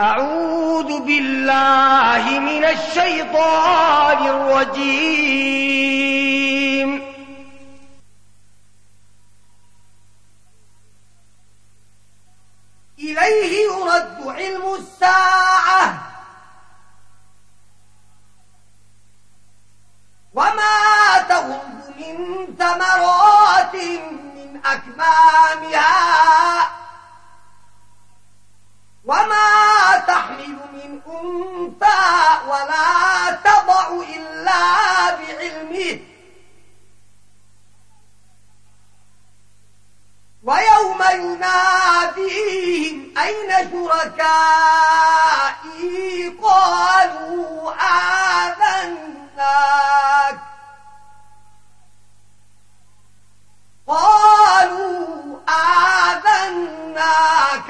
أعوذ بالله من الشيطان الرجيم. إليه يرد علم الساعة. وما تغض من ثمرات من أكمامها. وما تحمل من أنفى ولا تضع إلا بعلمه ويوم يناديهم أين شركائي قالوا آذناك قالوا آذناك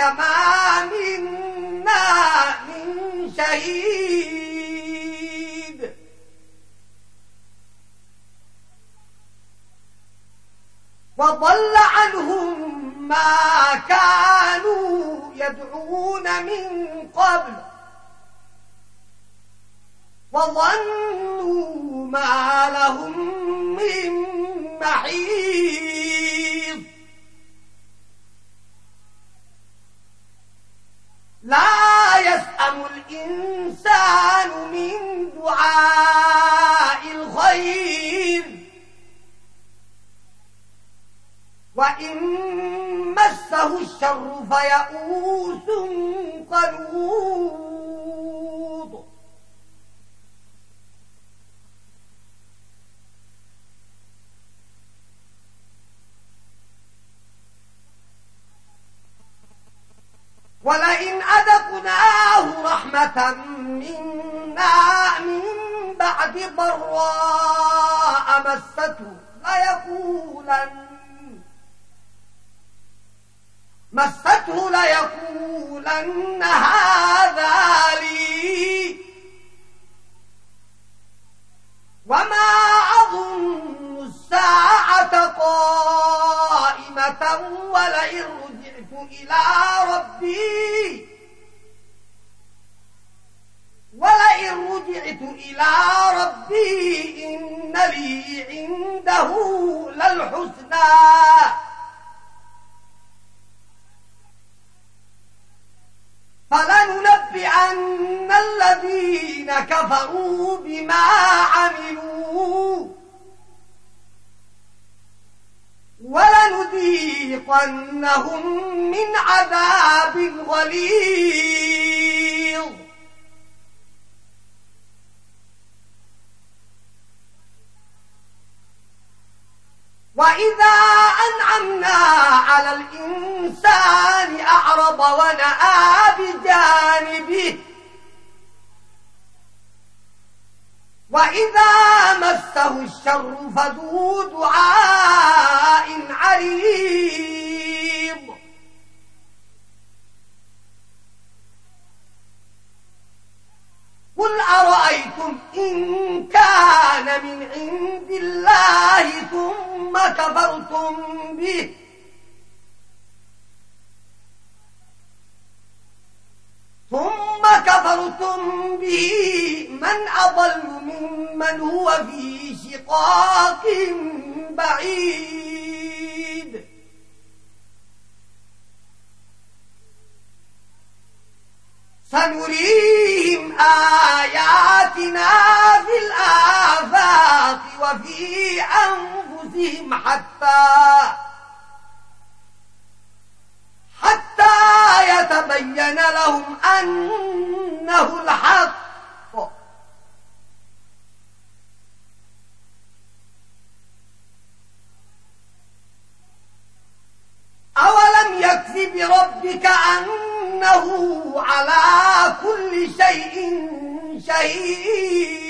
ما منا من شهيد. وضل عنهم ما كانوا يدعون من قبل. وظنوا ما لهم من محيط لا يسأم الإنسان من دعاء الخير وإن مسه الشر فيئوس قنوط ولئن أذقناه رحمة منا من بعد ضراء مسته ليقولن مسته ليقولن هذا لي. وما أظن الساعة قال قائمة ولئن رجعت إلى ربي ولئن رجعت إلى ربي إن لي عنده للحسنى. فلننبئن الذين كفروا بما عملوا. ولنذيقنهم من عذاب غليظ. وإذا أنعمنا على الإنسان أعرض ونأى بجانبه وإذا مسه الشر فذو دعاء عريض. قل أرأيتم إن كان من عند الله ثم كفرتم به ثم كفرتم به. من أضل ممن هو في شقاق بعيد. سنريهم آياتنا في الآفاق وفي أنفسهم حتى حتى يتبين لهم أنه الحق. أولم يكفي بربك أنه على كل شيء شهيد؟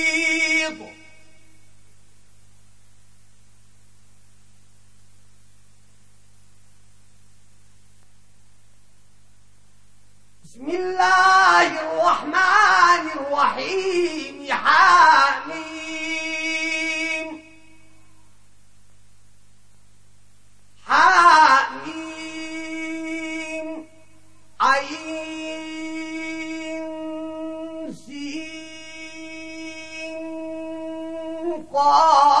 بسم الله الرحمن الرحيم حامين حامين عين سين قام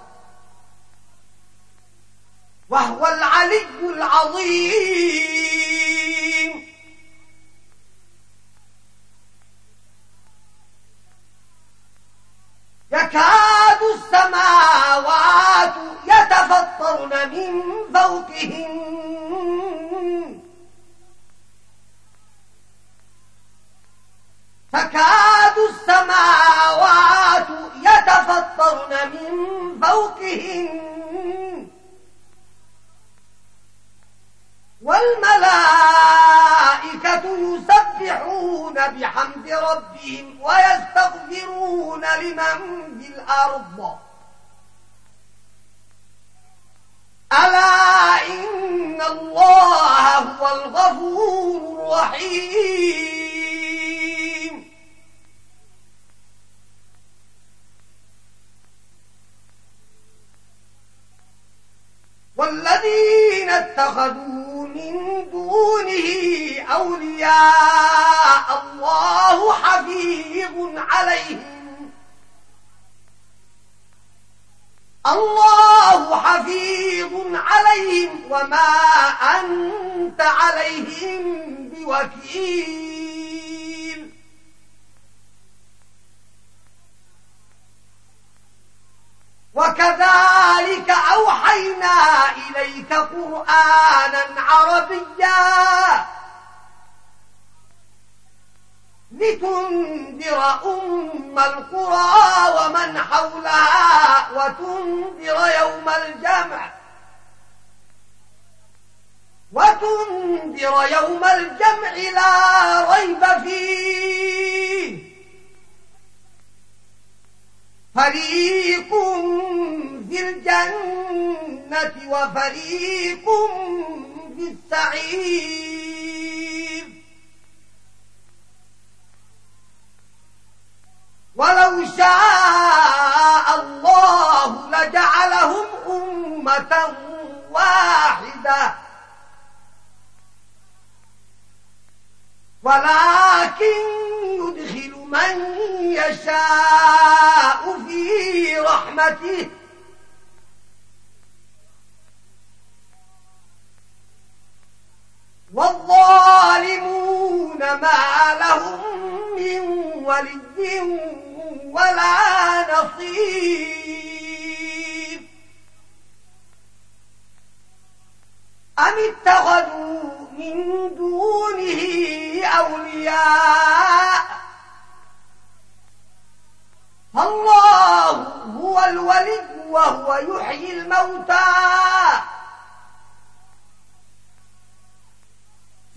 وهو العلي العظيم. الأرض. ألا إن الله هو الغفور الرحيم. والذين اتخذوا من دونه أولياء، الله حفيظ عليهم. الله حفيظ عليهم وما أنت عليهم بوكيل. وكذلك أوحينا إليك قرآنا عربيا لتنذر أم القرى ومن حولها وتنذر يوم الجمع. وتنذر يوم الجمع لا ريب فيه. فريق في الجنة وفريق في السعير. ولو شاء الله لجعلهم أمة واحدة. ولكن يدخل من يشاء في رحمته. والظالمون ما لهم من ولي ولا نصير. أم اتخذوا من دونه أولياء؟ فالله هو الولي وهو يحيي الموتى.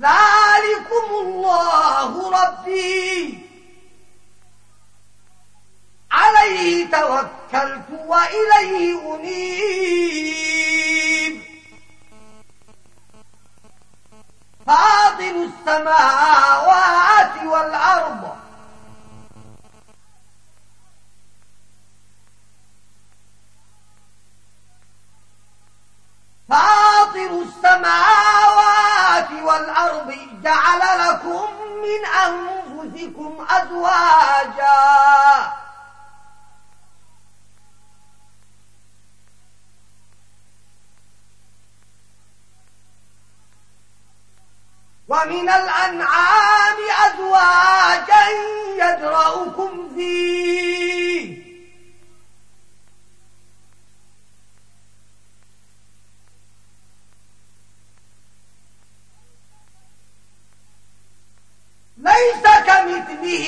ذلكم الله ربي. عليه توكلت وإليه أنيب. فاضل السماوات والأرض. فاطر السماوات والأرض جعل لكم من أنفسكم أزواجا. ومن الأنعام أزواجا يدرأكم فيه. ليس كمثله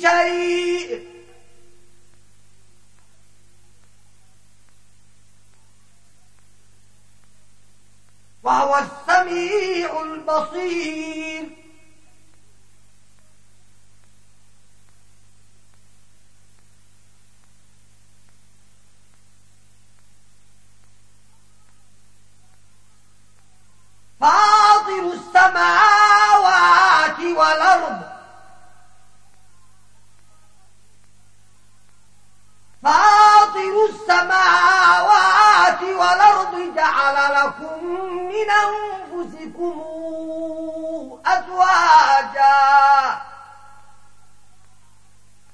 شيء. وهو السميع البصير. فاطر السماوات والأرض. فاطر السماوات والأرض جعل لكم من أنفسكم أزواجا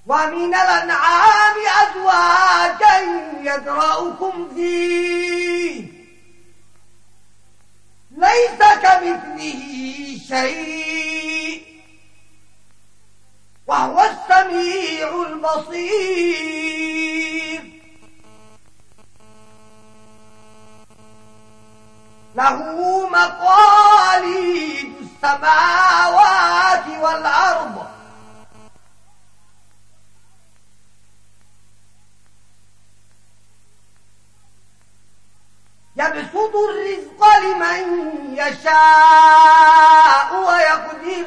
ومن الأنعام أزواجا يدرأكم فيه. ليس كمثله شيء. وهو السميع البصير. له مقاليد السماوات والأرض. يبسط الرزق لمن يشاء ويقدر.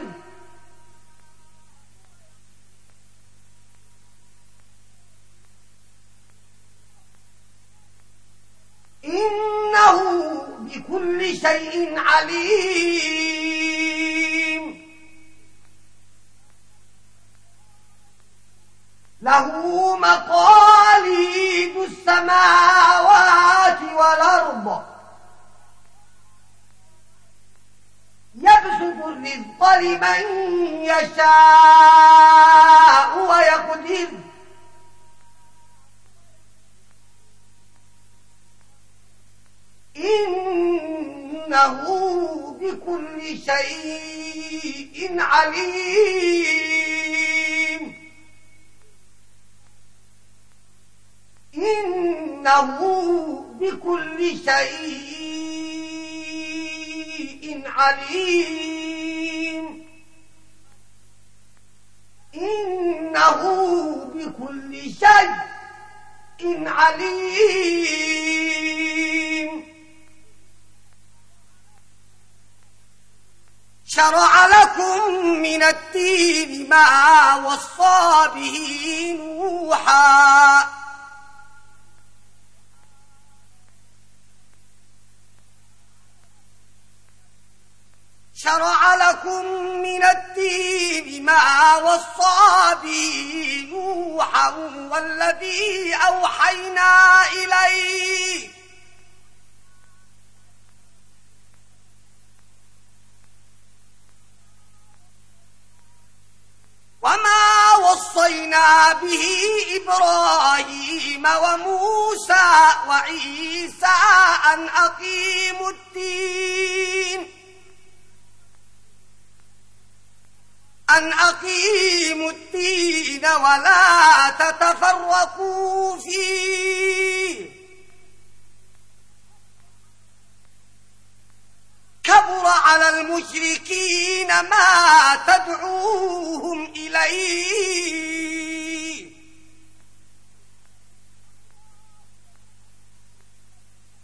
إنه بكل شيء عليم. له مقام مقاليد السماوات والأرض. يبسط الرزق لمن يشاء ويقدر. إنه بكل شيء عليم. إنه بكل شيء عليم. إنه بكل شيء عليم. شرع لكم من الدين ما وصى به نوحا. شرع لكم من الدين ما وصى به نوحا والذي أوحينا إليه. وما وصينا به إبراهيم وموسى وعيسى أن أقيموا الدين. أن أقيموا الدين ولا تتفرقوا فيه. كبر على المشركين ما تدعوهم إليه.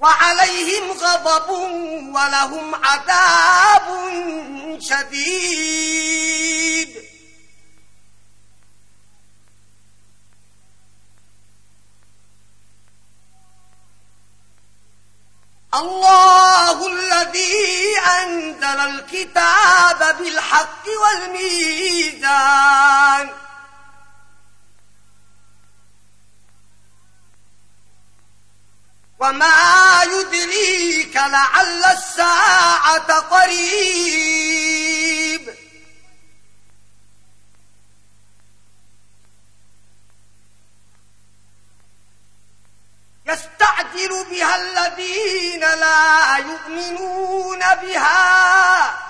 وعليهم غضب ولهم عذاب شديد. الله الذي أنزل الكتاب بالحق والميزان. وما يدريك لعل الساعة قريب. يستعجل بها الذين لا يؤمنون بها.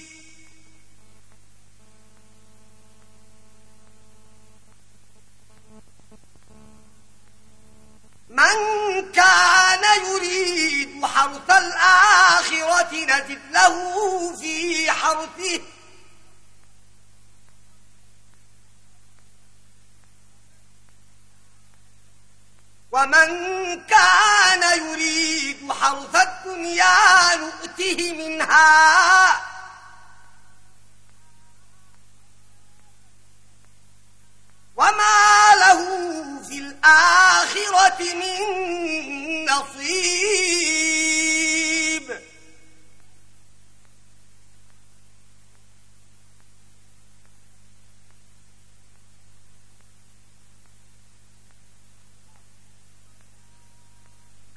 من كان يريد حرث الآخرة نزد له في حرثه. ومن كان يريد حرث الدنيا نؤته منها. وما له في الآخرة من نصير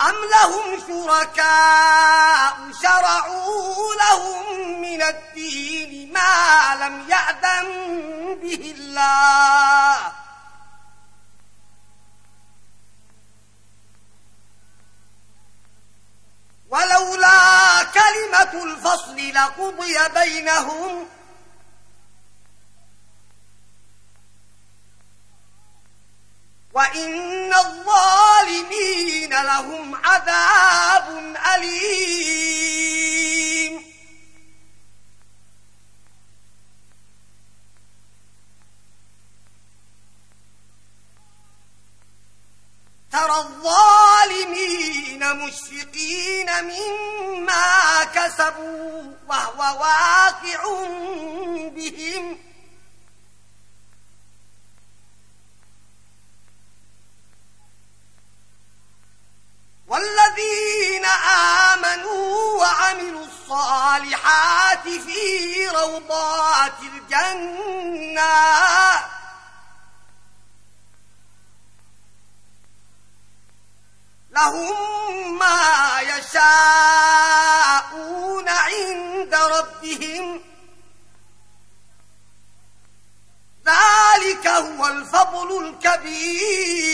أم لهم شركاء شرعوا لهم من الدين ما لم يأذن به الله ولولا كلمة الفصل لقضي بينهم وإن الظالمين لهم عذاب أليم ترى الظالمين مشفقين مما كسبوا وهو واقع بهم والذين آمنوا وعملوا الصالحات في روضات الجنة. لهم ما يشاءون عند ربهم. ذلك هو الفضل الكبير.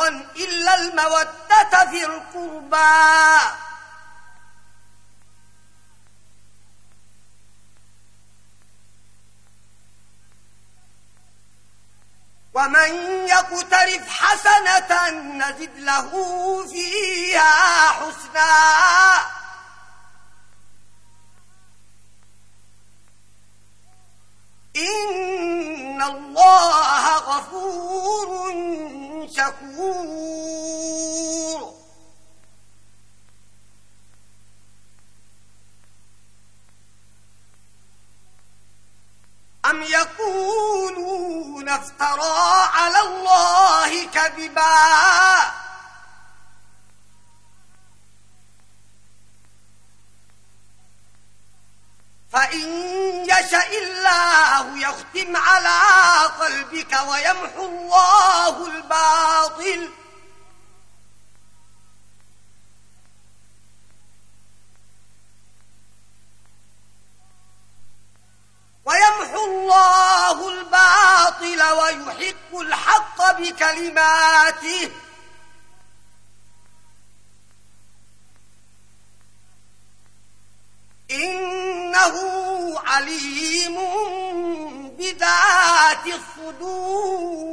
عليه إلا المودة في القربى. ومن يقترف حسنة نزد له فيها حسنا. إن الله غفور شكور. أم يقولون افترى على الله كذبا؟ فإن يشأ الله يختم على قلبك ويمحو الله الباطل. ويمحو الله الباطل ويحق الحق بكلماته. إنه عليم بذات الصدور.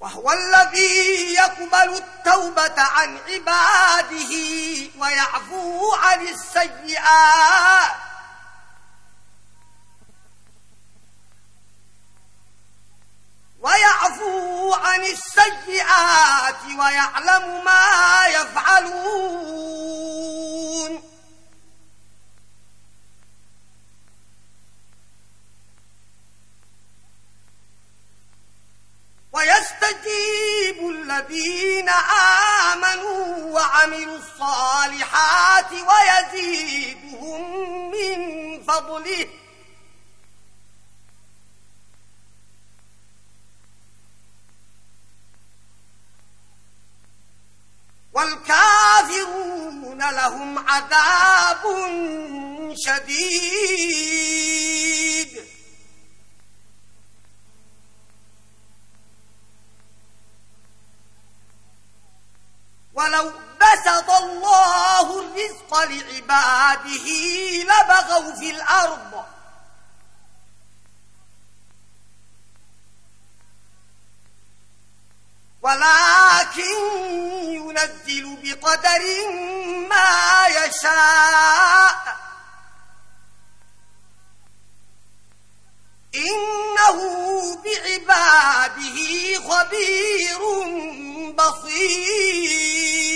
وهو الذي يقبل التوبة عن عباده ويعفو عن السيئات. ويعفو عن السيئات ويعلم ما يفعلون. ويستجيب الذين آمنوا وعملوا الصالحات ويزيدهم من فضله. والكافرون لهم عذاب شديد. ولو بسط الله الرزق لعباده لبغوا في الأرض. ولكن ينزل بقدر ما يشاء. إنه بعباده خبير بصير.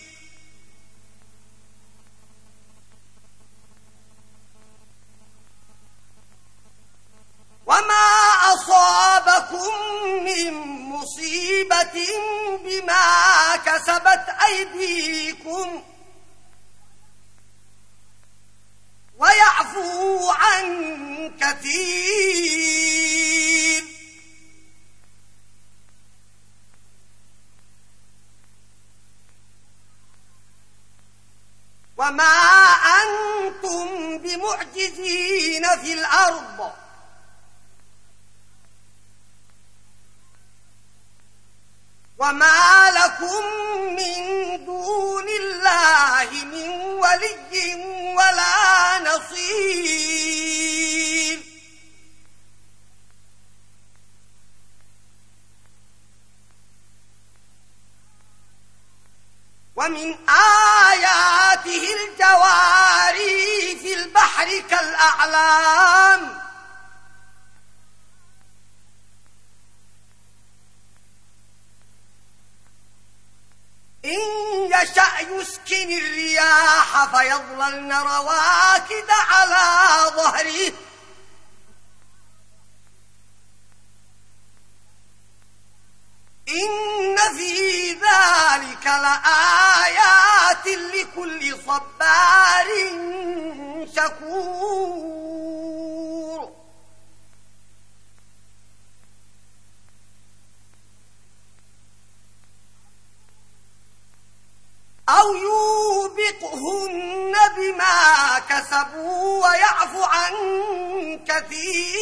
وما أصابكم من مصيبة بما كسبت أيديكم ويعفو عن كثير وما أنتم بمعجزين في الأرض وما لكم من دون الله من ولي ولا نصير ومن آياته الجواري في البحر كالأعلام إن يشأ يسكن الرياح فيظللن رواكد على ظهره. إن في ذلك لآيات لكل صبار شكور. نبی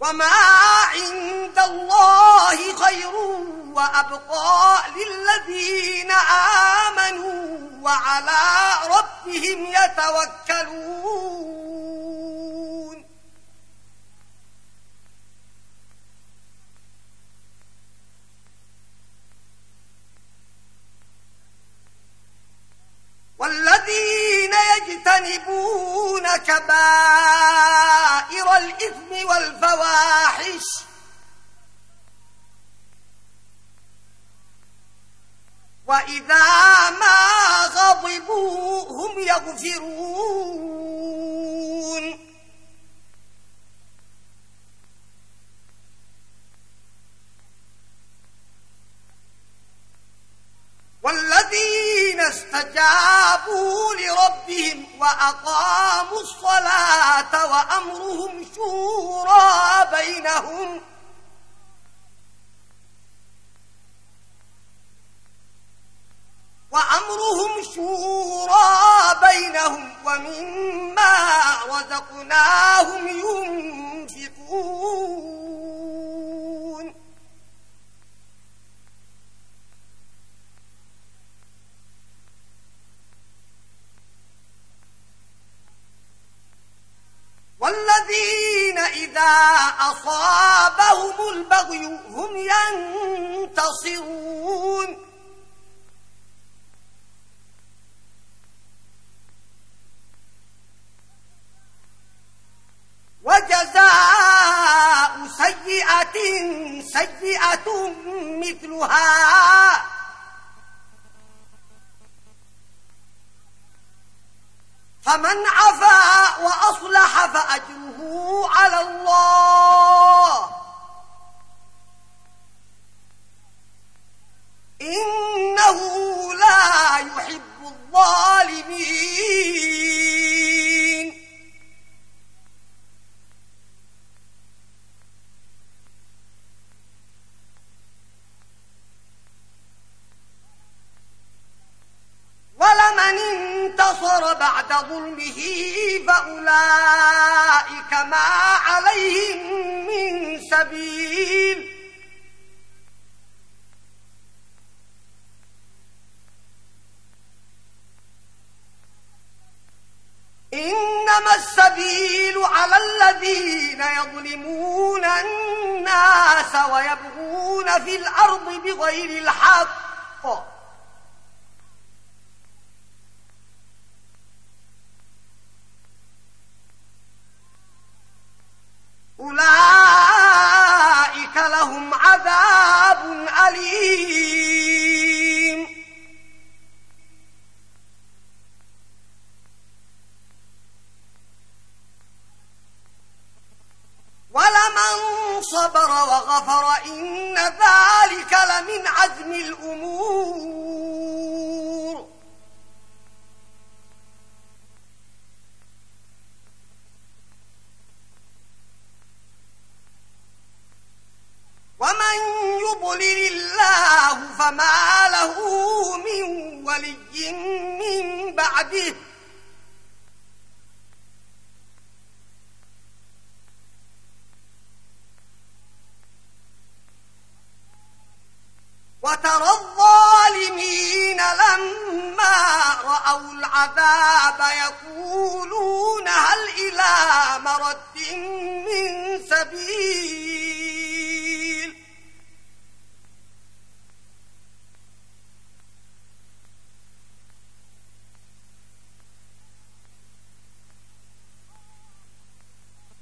وما عند الله خير وأبقى للذين آمنوا وعلى ربهم يتوكلون والذين يجتنبون كبائر الإثم والفواحش وإذا ما غضبوا هم يغفرون والذين استجابوا لربهم وأقاموا الصلاة وأمرهم شورى بينهم وأمرهم شورى بينهم ومما رزقناهم ينفقون والذين إذا أصابهم البغي هم ينتصرون. وجزاء سيئة سيئة مثلها. فمن عفا ظلمه فأولئك ما عليهم من سبيل إنما السبيل على الذين يظلمون الناس ويبغون في الأرض بغير الحق وترى الظالمين لما رأوا العذاب يقولون هل إلى مرد من سبيل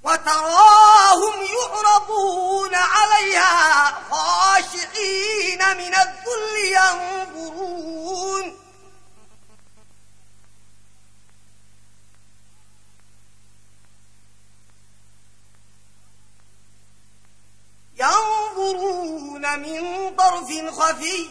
وتراهم يعرضون عليها خاشعين من الذل ينظرون. ينظرون من طرف خفي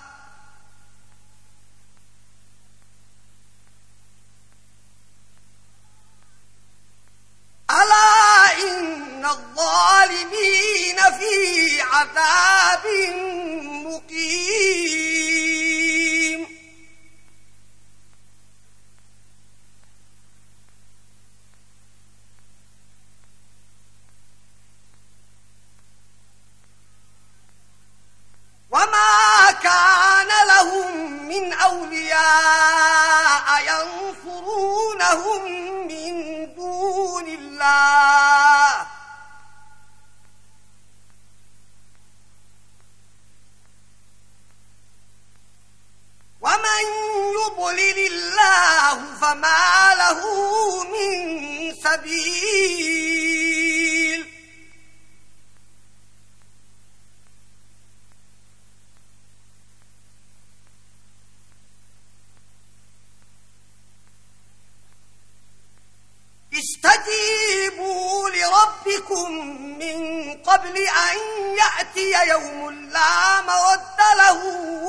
لربكم من قبل أن يأتي يوم لا مرد له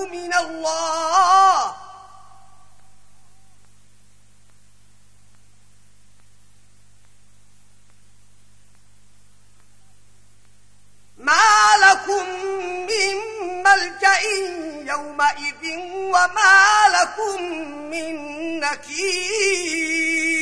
من الله ما لكم من ملجأ يومئذ وما لكم من نكير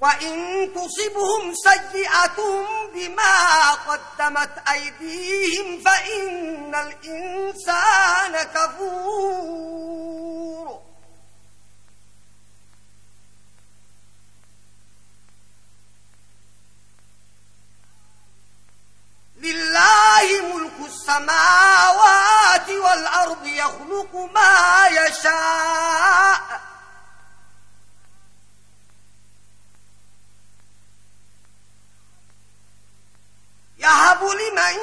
وَإِن تُصِبْهُمْ سَيِّئَةٌ بِمَا قَدَّمَتْ أَيْدِيهِمْ فَإِنَّ الْإِنسَانَ كَفُورٌ لِلَّهِ مُلْكُ السَّمَاوَاتِ وَالْأَرْضِ يَخْلُقُ مَا يَشَاءُ يهب لمن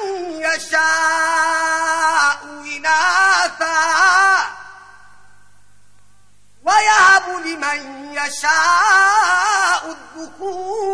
يشاء إناثا ويهب لمن يشاء الذكور.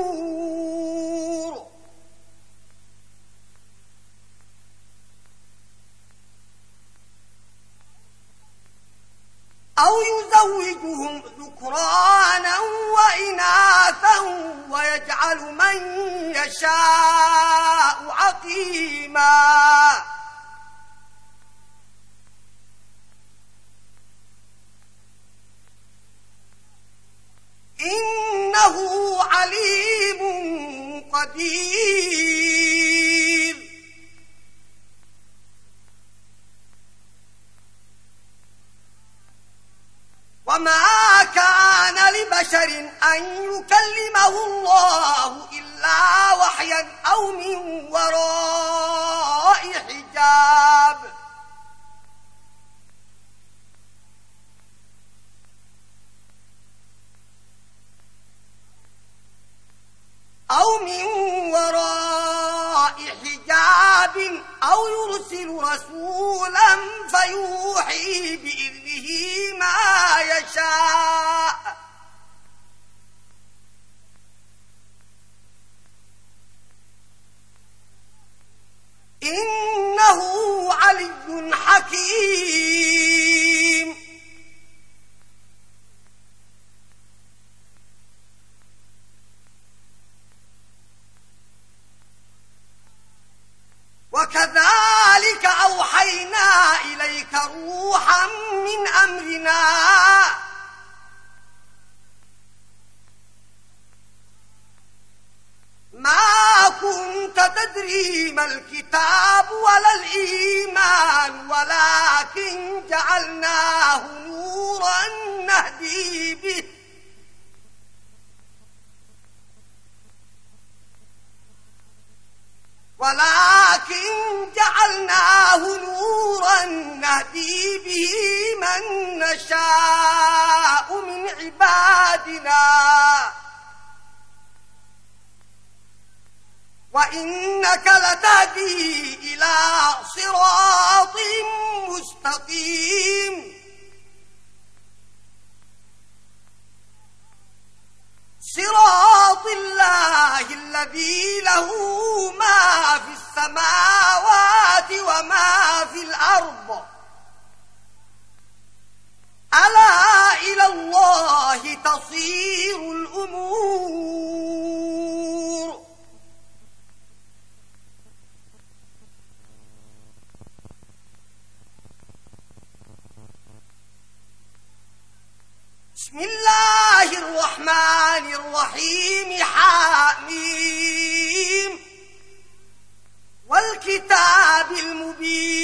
والكتاب المبين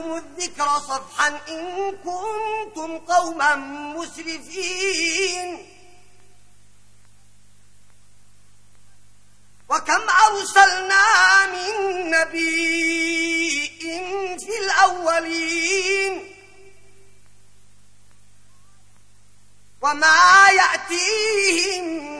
عنكم الذكر صفحا إن كنتم قوما مسرفين. وكم أرسلنا من نبي في الأولين. وما يأتيهم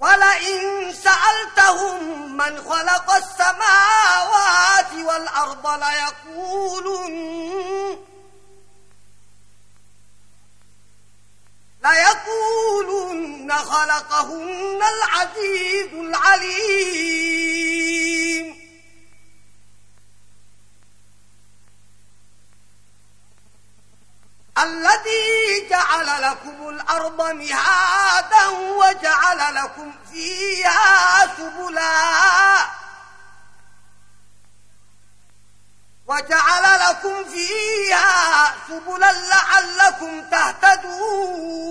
ولئن سألتهم من خلق السماوات والأرض ليقولن ليقولن خلقهن العزيز العليم. الذي جعل لكم الأرض مهادا وجعل لكم فيها سبلا. وجعل لكم فيها سبلا لعلكم تهتدون.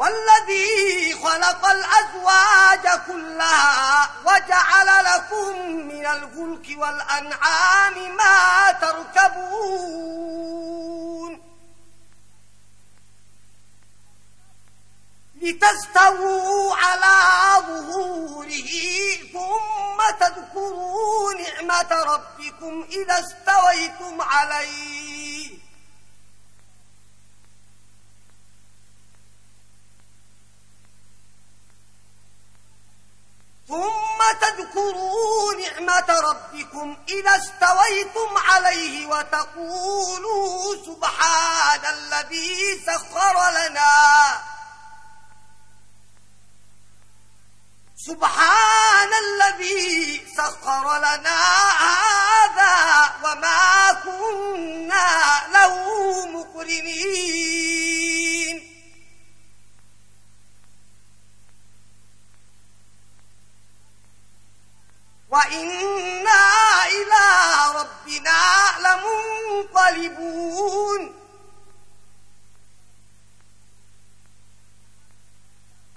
والذي خلق الأزواج كلها وجعل لكم من الفلك والأنعام ما تركبون. لتستووا على ظهوره ثم تذكروا نعمة ربكم إذا استويتم عليه. ثم تذكروا نعمة ربكم إذا استويتم عليه وتقولوا سبحان الذي سخر لنا. سبحان الذي سخر لنا هذا وما كنا له مقرنين. وإنا إلى ربنا لمنقلبون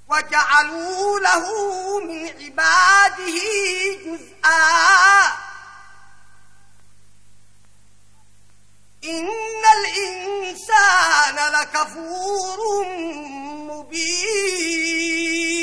وجعلوا له من عباده جزءا إن الإنسان لكفور مبين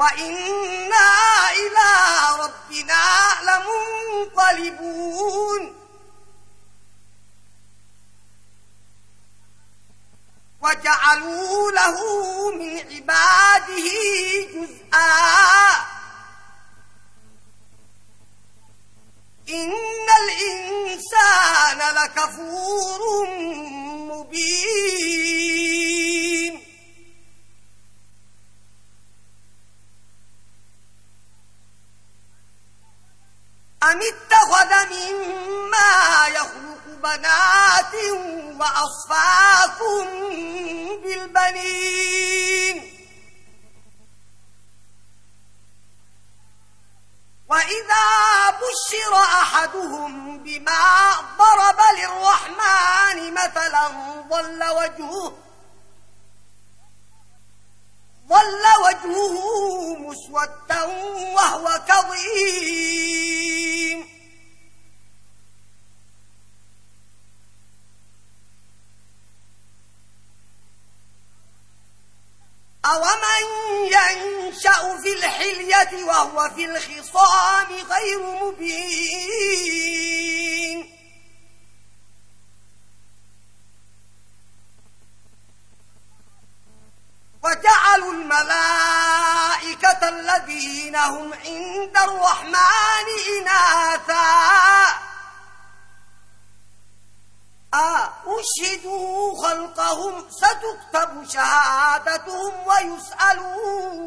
وإنا إلى ربنا ينقلبون وجعلوا له من عباده جزءا إن الإنسان لكفور مبين أم اتخذ مما يخلق بنات وأصفاكم بالبنين وإذا بشر أحدهم بما ضرب للرحمن مثلا ظل وجهه ظل وجهه مسودا وهو كظيم. أومن ينشأ في الحلية وهو في الخصام غير مبين. وجعلوا الملائكة الذين هم عند الرحمن إناثا. أشهدوا خلقهم؟ ستكتب شهادتهم ويسألون.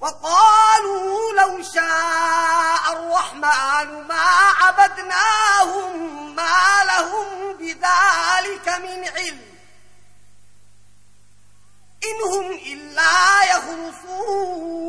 وقالوا لو شاء الرحمن ما عبدناهم ما لهم بذلك من علم. إنهم إلا يخرصون.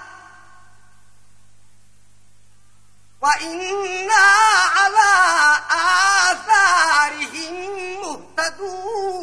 وإنا على آثارهم مهتدون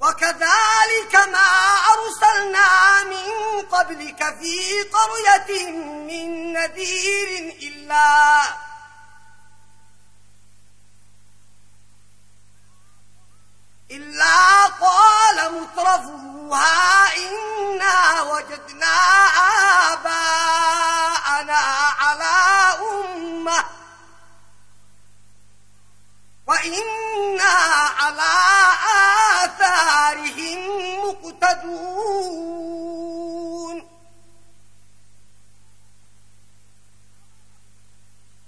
وكذلك ما أرسلنا من قبلك في قرية من نذير إلا إلا قال مترفوها إنا وجدنا آباءنا على أمة وإنا على آثارهم مقتدون.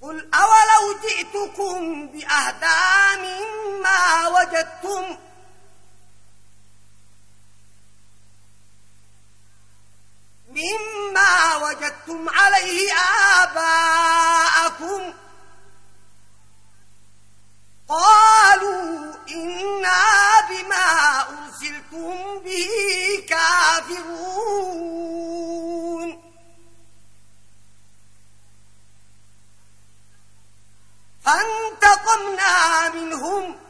قل أولو جئتكم بأهدى مما وجدتم مما وجدتم عليه آباءكم. قالوا إنا بما أرسلتم به كافرون. فانتقمنا منهم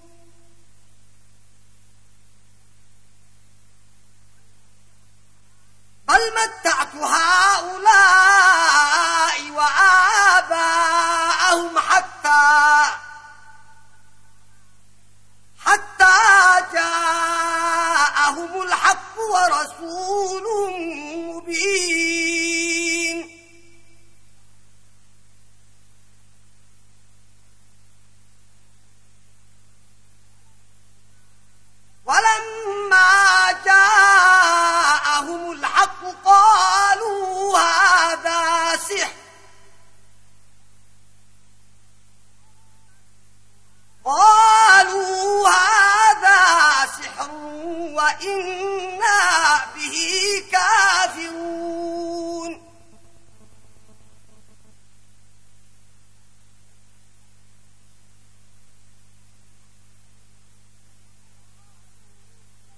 بل متعت هؤلاء وآباءهم حتى حتى جاءهم الحق ورسول مبين. ولما جاءهم الحق قالوا هذا سحر. قالوا هذا سحر وإنا به كافرون.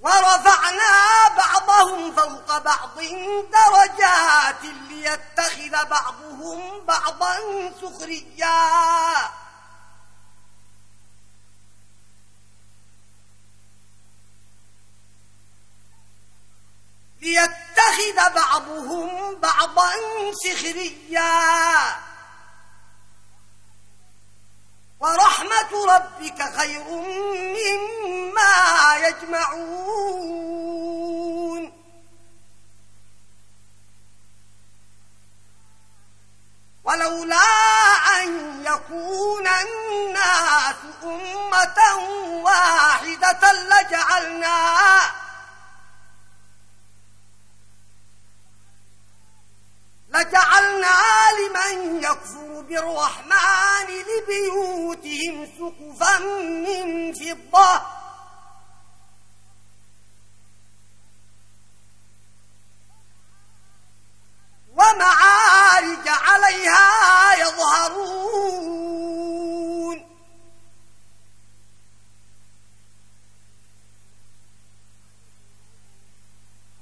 ورفعنا بعضهم فوق بعض درجات ليتخذ بعضهم بعضا سخريا. ليتخذ بعضهم بعضا سخريا. ورحمة ربك خير مما يجمعون. ولولا أن يكون الناس أمة واحدة لجعلنا لجعلنا لمن يكفر بالرحمن لبيوتهم سقفا من فضة. ومعارج عليها يظهرون.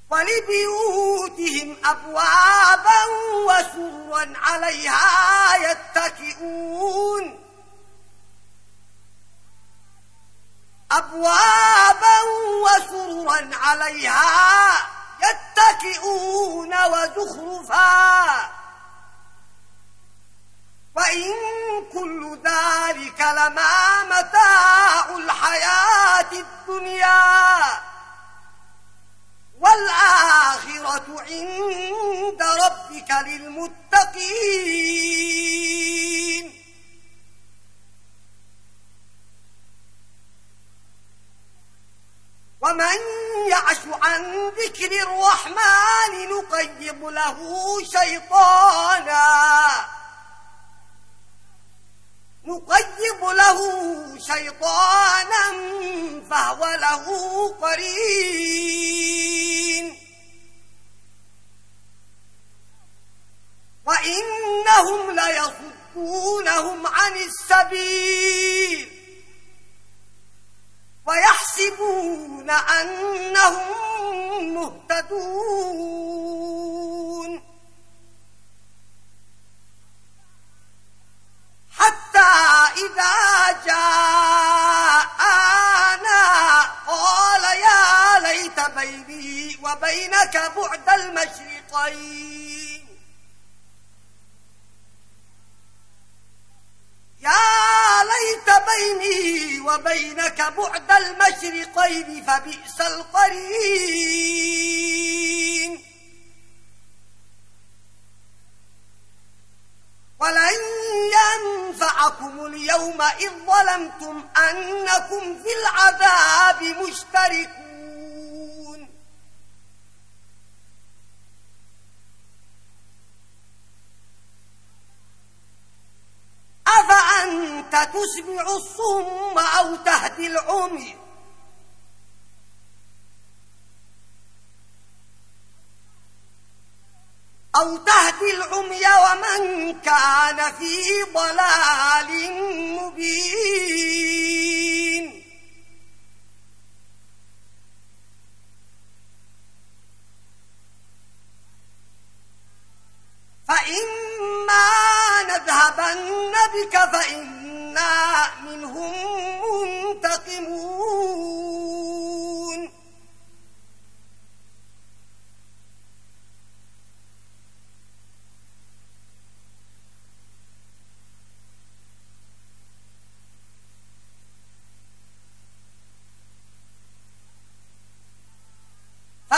ولبيوتهم أبوابا وسرا عليها يتكئون. أبوابا وسرا عليها يتكئون وزخرفا. وإن كل ذلك لما متاع الحياة الدنيا. والآخرة عند ربك للمتقين. ومن يعش عن ذكر الرحمن نقيب له شيطانا. نقيب له شيطانا فهو له قرين. وإنهم ليصدونهم عن السبيل. ويحسبون أنهم مهتدون. حتى إذا جاءنا قال يا ليت بيني وبينك بعد المشرقين. يا ليت بيني وبينك بعد المشرقين فبئس القرين. ولن معكم اليوم إذ ظلمتم أنكم في العذاب مشتركون. أفأنت تسمع الصم أو تهدي العمي؟ أو تهدي العمي ومن كان في ضلال مبين فإما نذهبن بك فإنا منهم منتقمون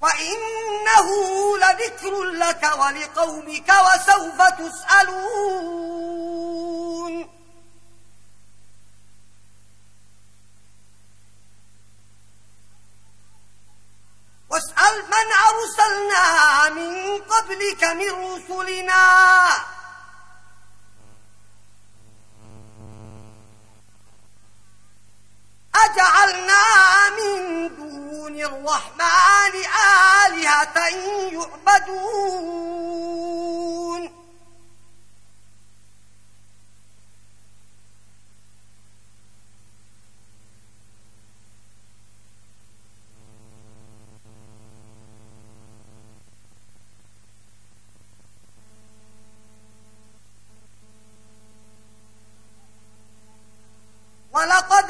وإنه لذكر لك ولقومك وسوف تسألون واسأل من أرسلنا من قبلك من رسلنا أجعلنا من دون الرحمن آلهة يعبدون. ولقد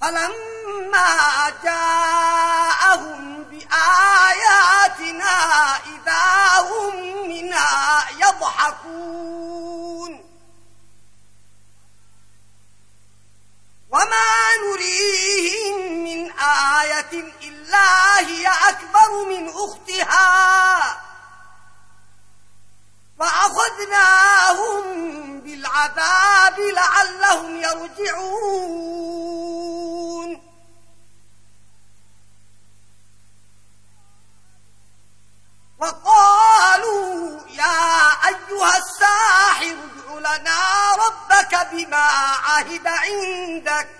فلما جاءهم بآياتنا إذا هم منها يضحكون. وما نريهم من آية إلا هي أكبر من أختها. فأخذناهم بالعذاب لعلهم يرجعون. وقالوا يا أيها الساحر ادع لنا ربك بما عهد عندك.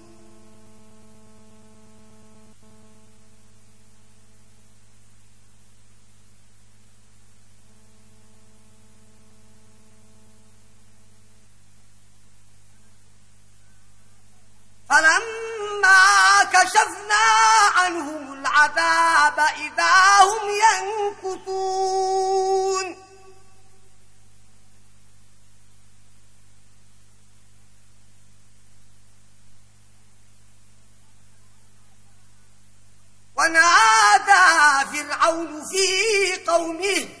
فلما كشفنا عنهم العذاب إذا هم ينكثون. ونادى فرعون في قومه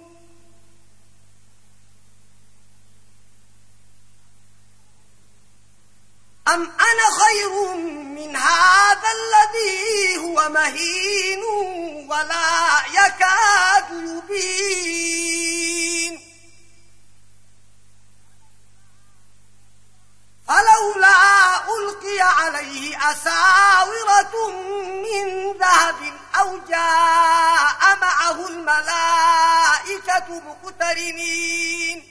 أم أنا خير من هذا الذي هو مهين ولا يكاد يبين؟ فلولا ألقي عليه أساورة من ذهب أو جاء معه الملائكة مقترنين.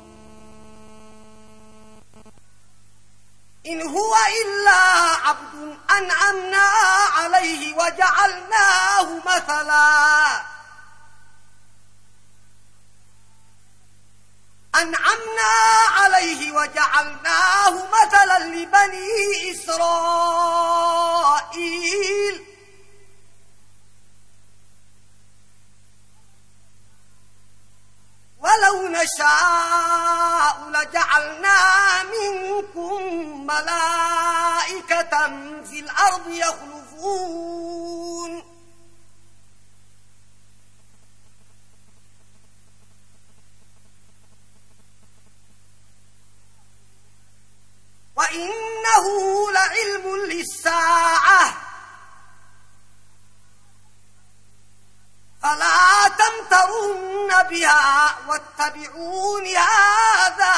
إن هو إلا عبد أنعمنا عليه وجعلناه مثلا. أنعمنا عليه وجعلناه مثلا لبني إسرائيل. ولو نشاء لجعلنا منكم ملائكة في الأرض يخلفون. وإنه لعلم للساعة. فلا تمترن بها واتبعون هذا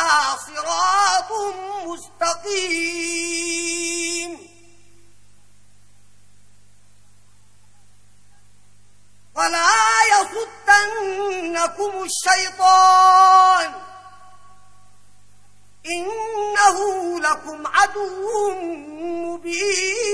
صراط مستقيم. ولا يصدنكم الشيطان. إنه لكم عدو مبين.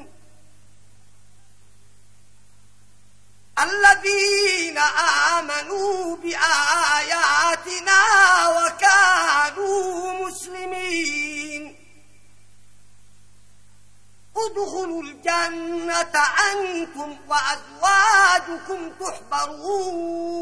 الذين آمنوا بآياتنا وكانوا مسلمين. ادخلوا الجنة أنتم وأزواجكم تحبرون.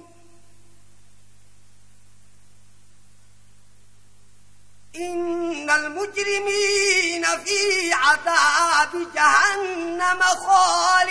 إن المجرمين في عذاب جهنم خالدون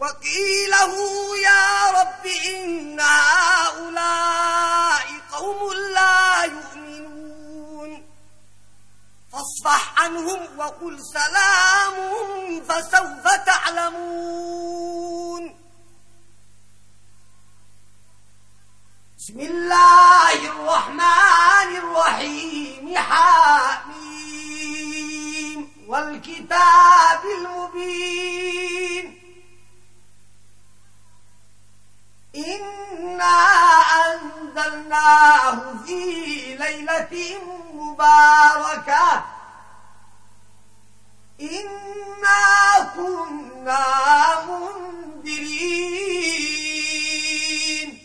وقيله يا رب إن هؤلاء قوم لا يؤمنون. فاصفح عنهم وقل سلام فسوف تعلمون. بسم الله الرحمن الرحيم. حاميم. والكتاب المبين. إنا أنزلناه في ليلة مباركة إنا كنا منذرين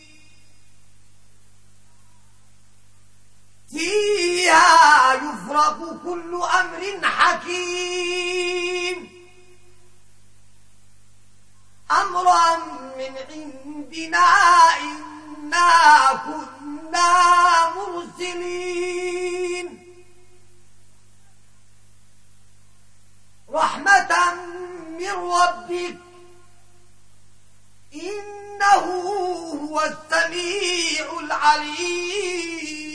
فيها يفرق كل أمر حكيم أمرا من عندنا إنا كنا مرسلين. رحمة من ربك إنه هو السميع العليم.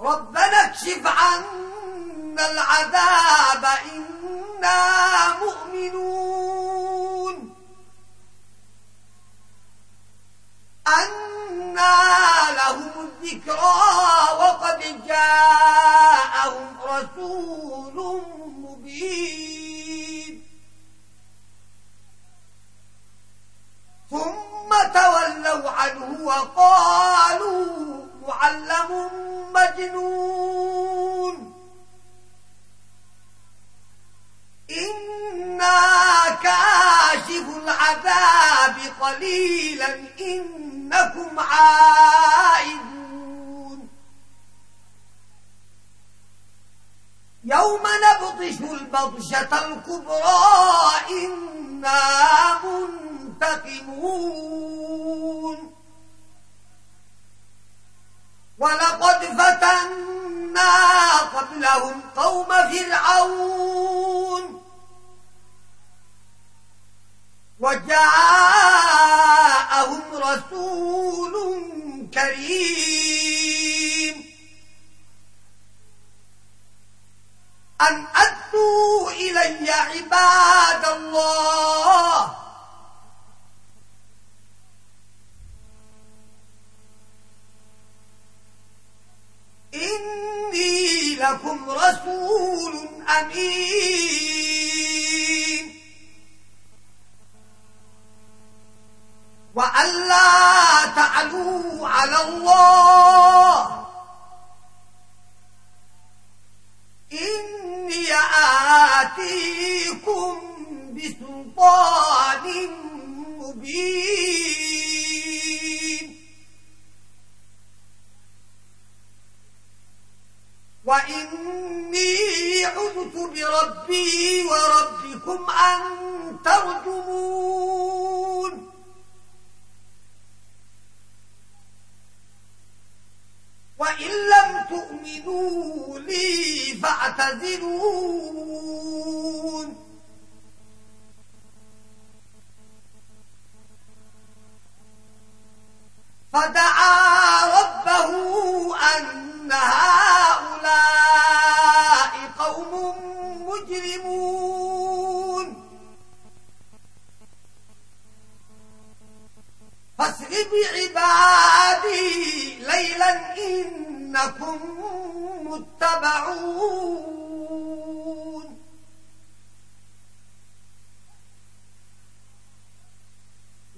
ربنا اكشف عنا العذاب إنا مؤمنون. أنا لهم الذكرى وقد جاءهم رسول مبين. ثم تولوا عنه وقالوا معلم مجنون. إنا كاشف العذاب قليلا إنكم عائدون. يوم نبطش البطشة الكبرى إنا منتقمون. ولقد فتنا قبلهم قوم فرعون وجاءهم رسول كريم أن أدوا إلي عباد الله إني لكم رسول أمين. وأن لا تعلوا على الله. إني آتيكم بسلطان مبين. وإني عذت بربي وربكم أن ترجمون وإن لم تؤمنوا لي فاعتذرون فدعا ربه أن هؤلاء قوم مجرمون. فاسرب عبادي ليلا إنكم متبعون.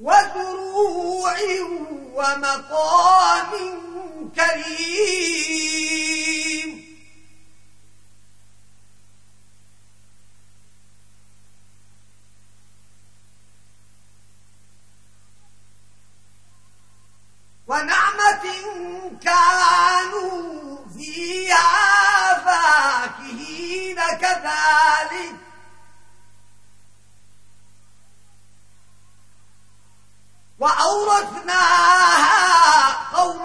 وزروع ومقام كريم ونعمة كانوا فيها فاكهين كذلك وأورثناها قوم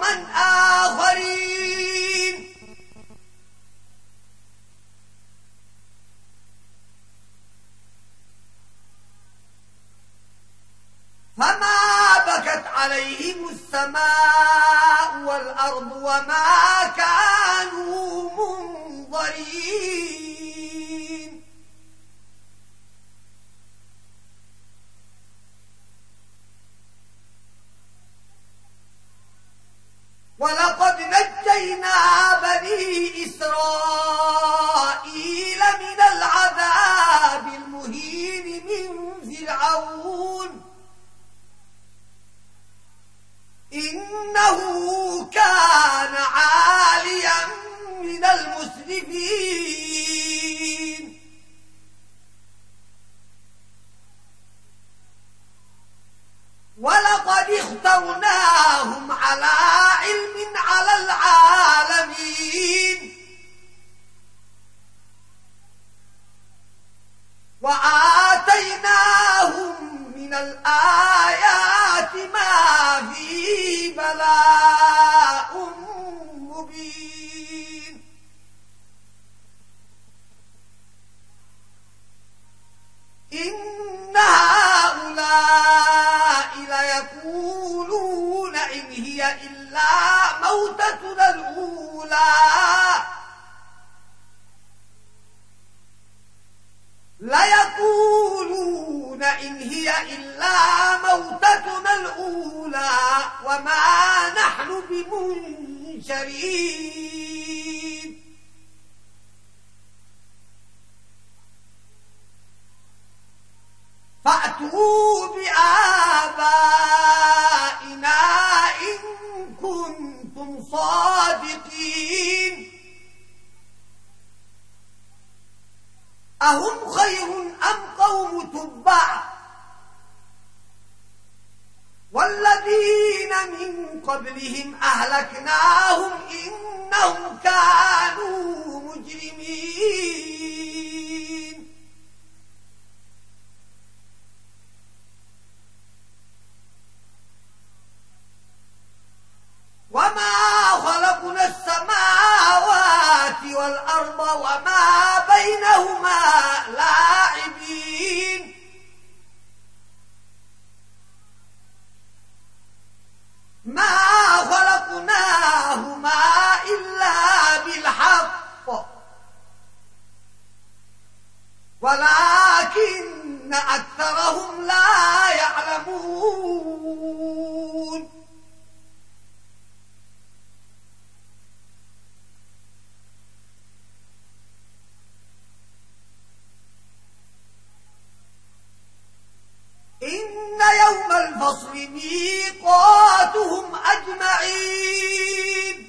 النصر ميقاتهم أجمعين.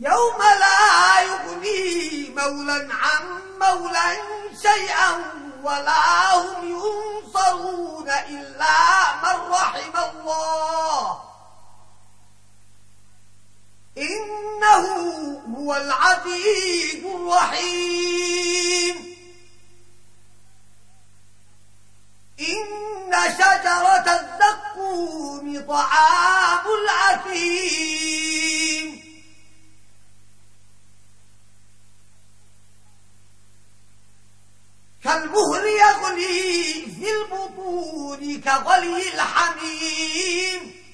يوم لا يغني مولا عن مولا شيئا ولا هم ينصرون إلا من رحم الله. إنه هو العزيز الرحيم. إن شجرة الزقوم طعام العثيم كالمهر يغلي في البطون كغلي الحميم.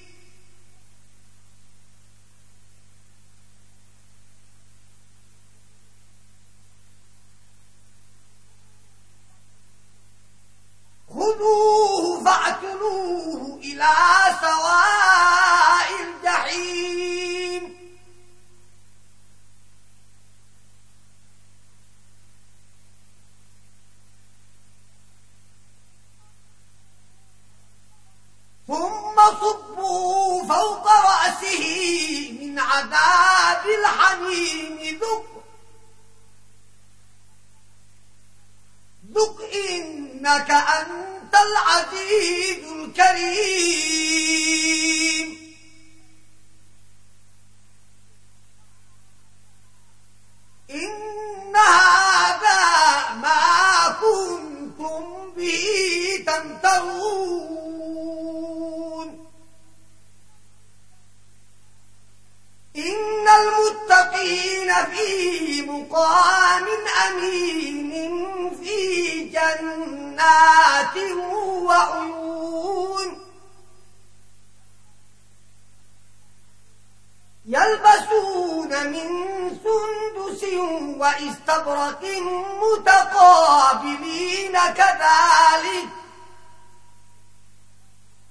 متقابلين كذلك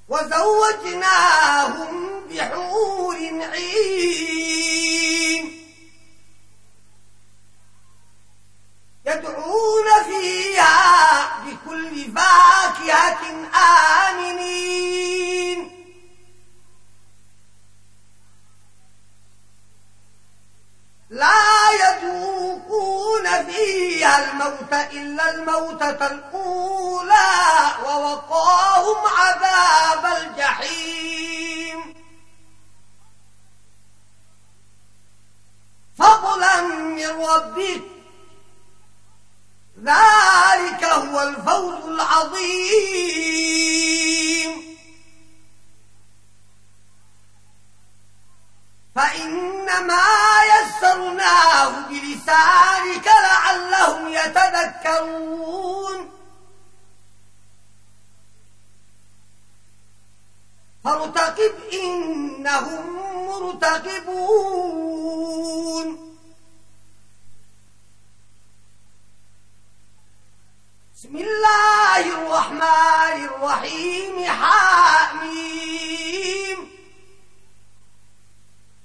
وزوجناهم بحور عين يدعون فيها بكل فاكهة آمنين لا يدعون يذوقون فيها الموت إلا الموتة الأولى ووقاهم عذاب الجحيم. فضلا من ربك ذلك هو الفوز العظيم. فإنما بلسانك لعلهم يتذكرون. فارتقب إنهم مرتقبون. بسم الله الرحمن الرحيم حاميم.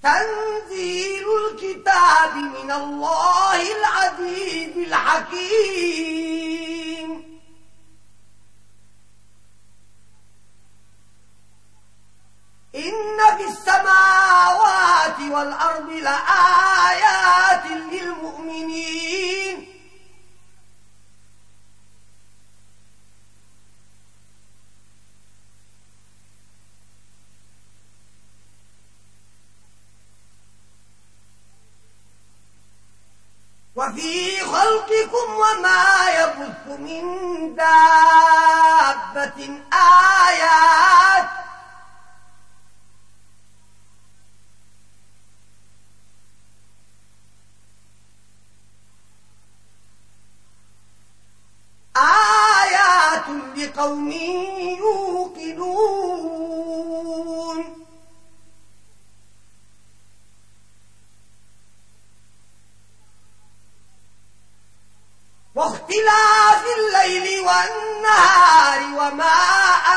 تنزيل الكتاب من الله العزيز الحكيم. إن في السماوات والأرض لآيات للمؤمنين. وفي خلقكم وما يبث من دابة آيات. آيات لقوم يوقنون. واختلاف الليل والنهار وما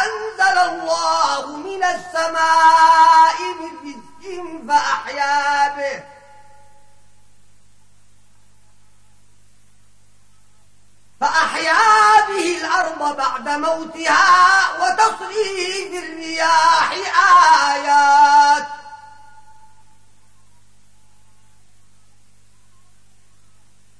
أنزل الله من السماء بفزق فأحيا به. فأحيا به الأرض بعد موتها وتصريف الرياح آيات.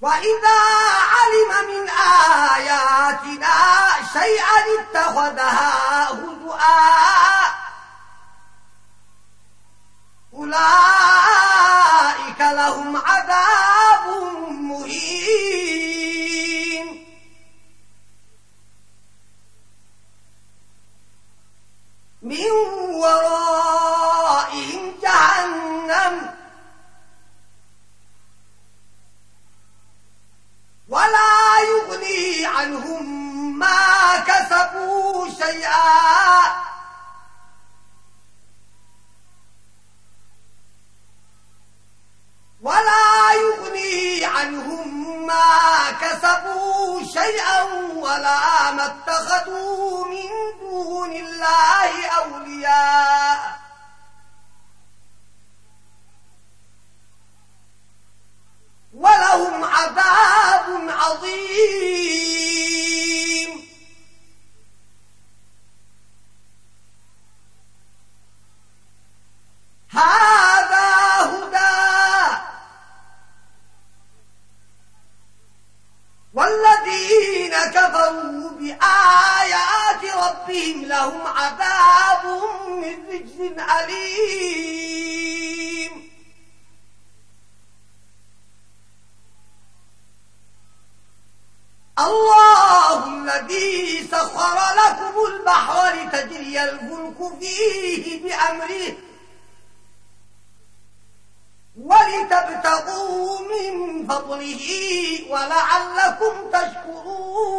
وإذا علم من آياتنا شيئا اتخذها هدؤا أولئك لهم عذاب مهين من ورائهم ولا يغني عنهم ما كسبوا شيئا. ولا يغني عنهم ما كسبوا شيئا ولا ما اتخذوا من دون الله أولياء. ولهم عذاب عظيم. هذا هدى. والذين كفروا بآيات ربهم لهم عذاب من رجز أليم. الله الذي سخر لكم البحر لتجري الفلك فيه بأمره ولتبتغوا من فضله ولعلكم تشكرون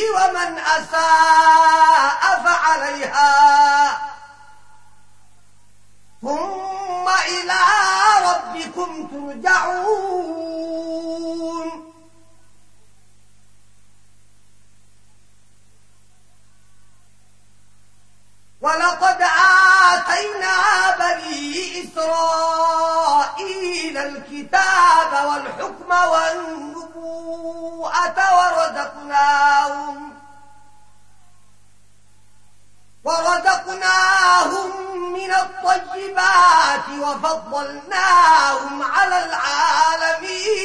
ومن أساء فعليها. ثم إلى ربكم ترجعون. ولقد آتينا بني إسرائيل الكتاب والحكم والنبوءة ورزقناهم ورزقناهم من الطيبات وفضلناهم على العالمين.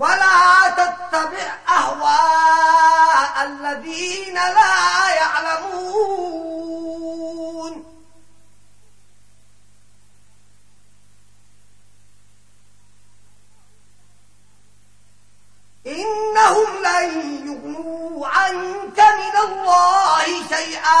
ولا تتبع أهواء الذين لا يعلمون. إنهم لن يغنوا عنك من الله شيئا.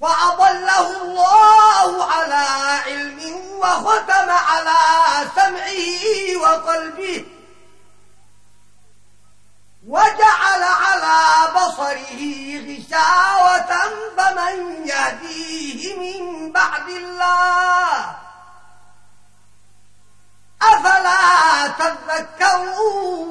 وأضله الله على علم وختم على سمعه وقلبه وجعل على بصره غشاوة فمن يهديه من بعد الله أفلا تذكرون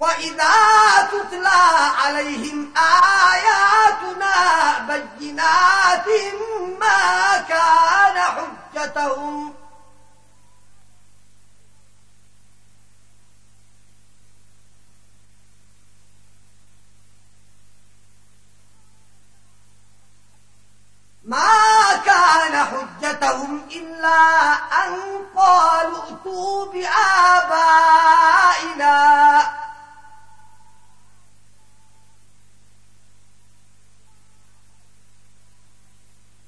وإذا تتلى عليهم آياتنا بينات ما كان حجتهم ما كان حجتهم إلا أن قالوا ائتوا بآبائنا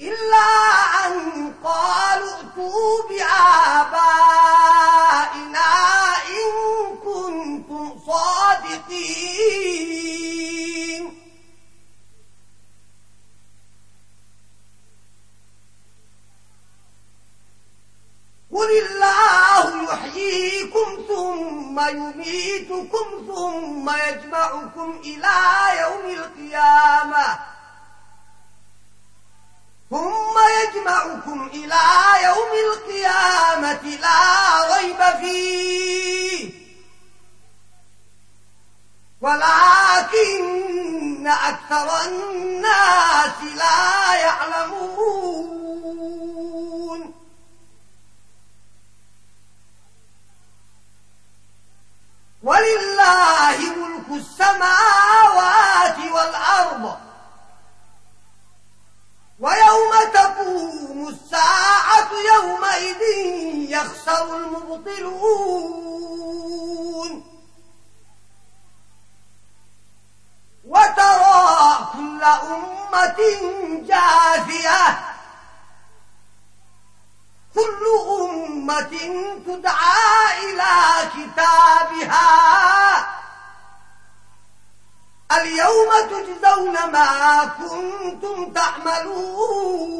إلا أن قالوا ائتوا بآبائنا إن كنتم صادقين. قل الله يحييكم ثم يميتكم ثم يجمعكم إلى يوم القيامة ثم يجمعكم إلى يوم القيامة لا ريب فيه. ولكن أكثر الناس لا يعلمون. ولله ملك السماوات والأرض. ويوم تقوم الساعة يومئذ يخسر المبطلون. وترى كل أمة جاثية. كل أمة تدعى إلى كتابها. اليوم تجزون ما كنتم تعملون.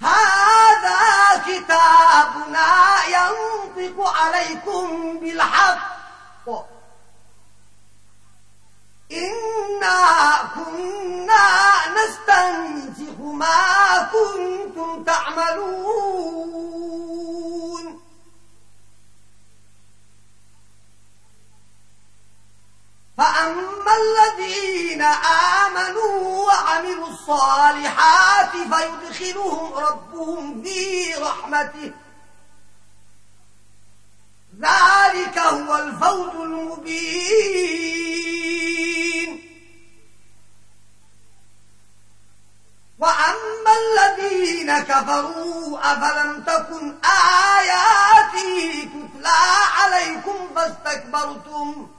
هذا كتابنا ينطق عليكم بالحق. إنا كنا نستنسخ ما كنتم تعملون. فأما الذين آمنوا وعملوا الصالحات فيدخلهم ربهم في رحمته. ذلك هو الفوز المبين. وأما الذين كفروا أفلم تكن آياتي تتلى عليكم فاستكبرتم؟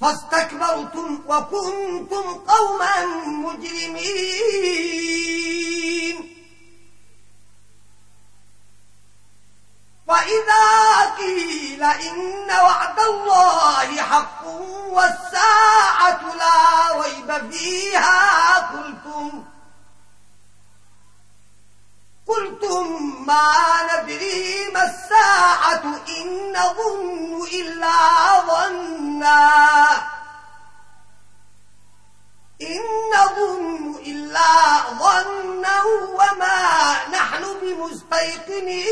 فاستكبرتم وكنتم قوما مجرمين. وإذا قيل إن وعد الله حق والساعة لا ريب فيها قلتم قلتم ما ندري ما الساعة إن ظن إلا ظنا. إن ظن إلا ظنا وما نحن بمستيقنين.